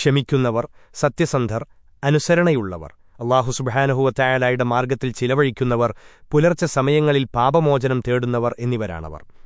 ക്ഷമിക്കുന്നവർ സത്യസന്ധർ അനുസരണയുള്ളവർ. അള്ളാഹു സുബാനഹുവത്തായാലായുടെ മാർഗത്തിൽ ചിലവഴിക്കുന്നവർ പുലർച്ചെ സമയങ്ങളിൽ പാപമോചനം തേടുന്നവർ എന്നിവരാണവർ.